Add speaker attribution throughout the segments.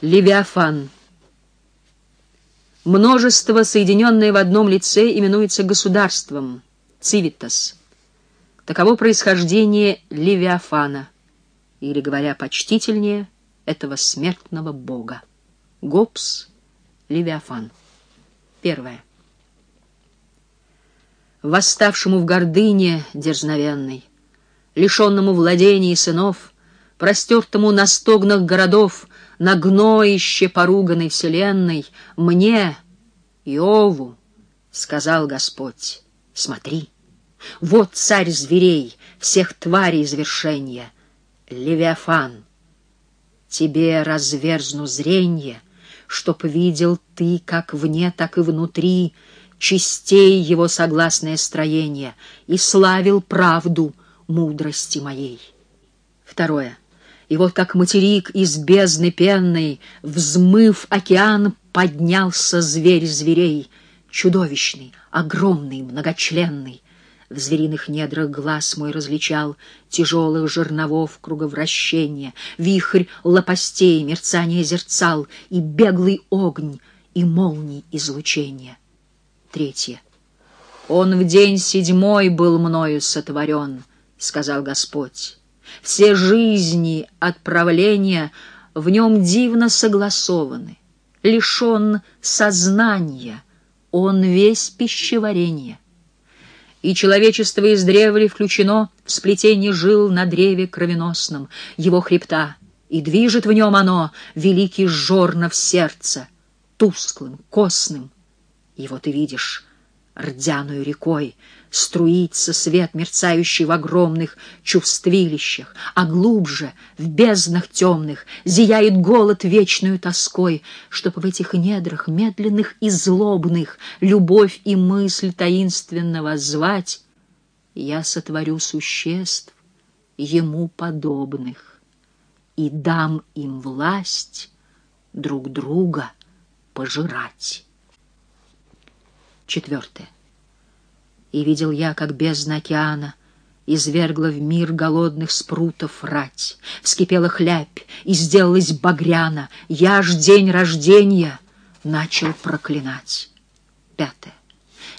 Speaker 1: Левиафан. Множество, соединенное в одном лице, именуется государством, цивитас. Таково происхождение Левиафана, или, говоря почтительнее, этого смертного бога. Гопс, Левиафан. Первое. Восставшему в гордыне дерзновенной, лишенному владений сынов, простертому на стогнах городов, на гноище поруганной вселенной, мне, Иову, сказал Господь, смотри, вот царь зверей, всех тварей завершения, Левиафан. Тебе разверзну зренье, чтоб видел ты как вне, так и внутри частей его согласное строение и славил правду мудрости моей. Второе. И вот как материк из бездны пенной, Взмыв океан, поднялся зверь зверей, Чудовищный, огромный, многочленный. В звериных недрах глаз мой различал Тяжелых жерновов круговращения, Вихрь лопастей, мерцание зерцал И беглый огонь, и молний излучения. Третье. Он в день седьмой был мною сотворен, — сказал Господь все жизни отправления в нем дивно согласованы. Лишен сознания, он весь пищеварение. И человечество издревле включено в сплетение жил на древе кровеносном, его хребта, и движет в нем оно, великий жорнов сердца, тусклым, костным. Его ты видишь рдяную рекой, струится свет, мерцающий в огромных чувствилищах, а глубже, в безднах темных, зияет голод вечную тоской, чтоб в этих недрах медленных и злобных любовь и мысль таинственного звать, я сотворю существ ему подобных и дам им власть друг друга пожирать. Четвертое. И видел я, как бездна океана Извергла в мир голодных спрутов рать, Вскипела хлябь и сделалась багряна, Я ж день рождения начал проклинать. Пятое.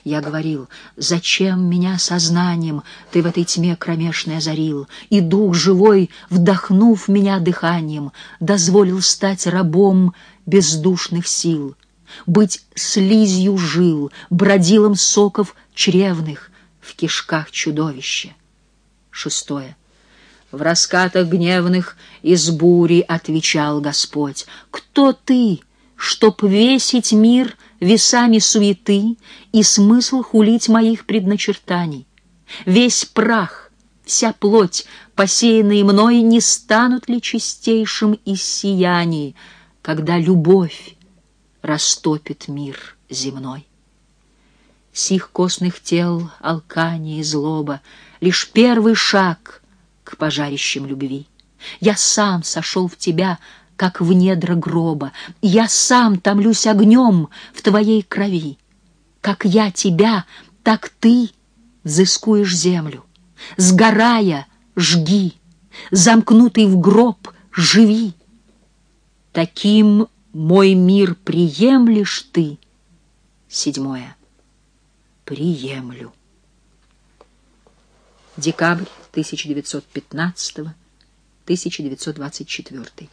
Speaker 1: Я говорил, зачем меня сознанием Ты в этой тьме кромешной озарил, И дух живой, вдохнув меня дыханием, Дозволил стать рабом бездушных сил — быть слизью жил, бродилом соков чревных в кишках чудовища. Шестое. В раскатах гневных из бури отвечал Господь. «Кто ты, чтоб весить мир весами суеты и смысл хулить моих предначертаний? Весь прах, вся плоть, посеянные мной, не станут ли чистейшим из сияний, когда любовь растопит мир земной. Сих костных тел, алкания и злоба — Лишь первый шаг к пожарищам любви. Я сам сошел в тебя, как в недра гроба, Я сам томлюсь огнем в твоей крови. Как я тебя, так ты взыскуешь землю. Сгорая, жги, замкнутый в гроб, живи. Таким мой мир приемлешь ты? Седьмое. Приемлю. Декабрь 1915 1924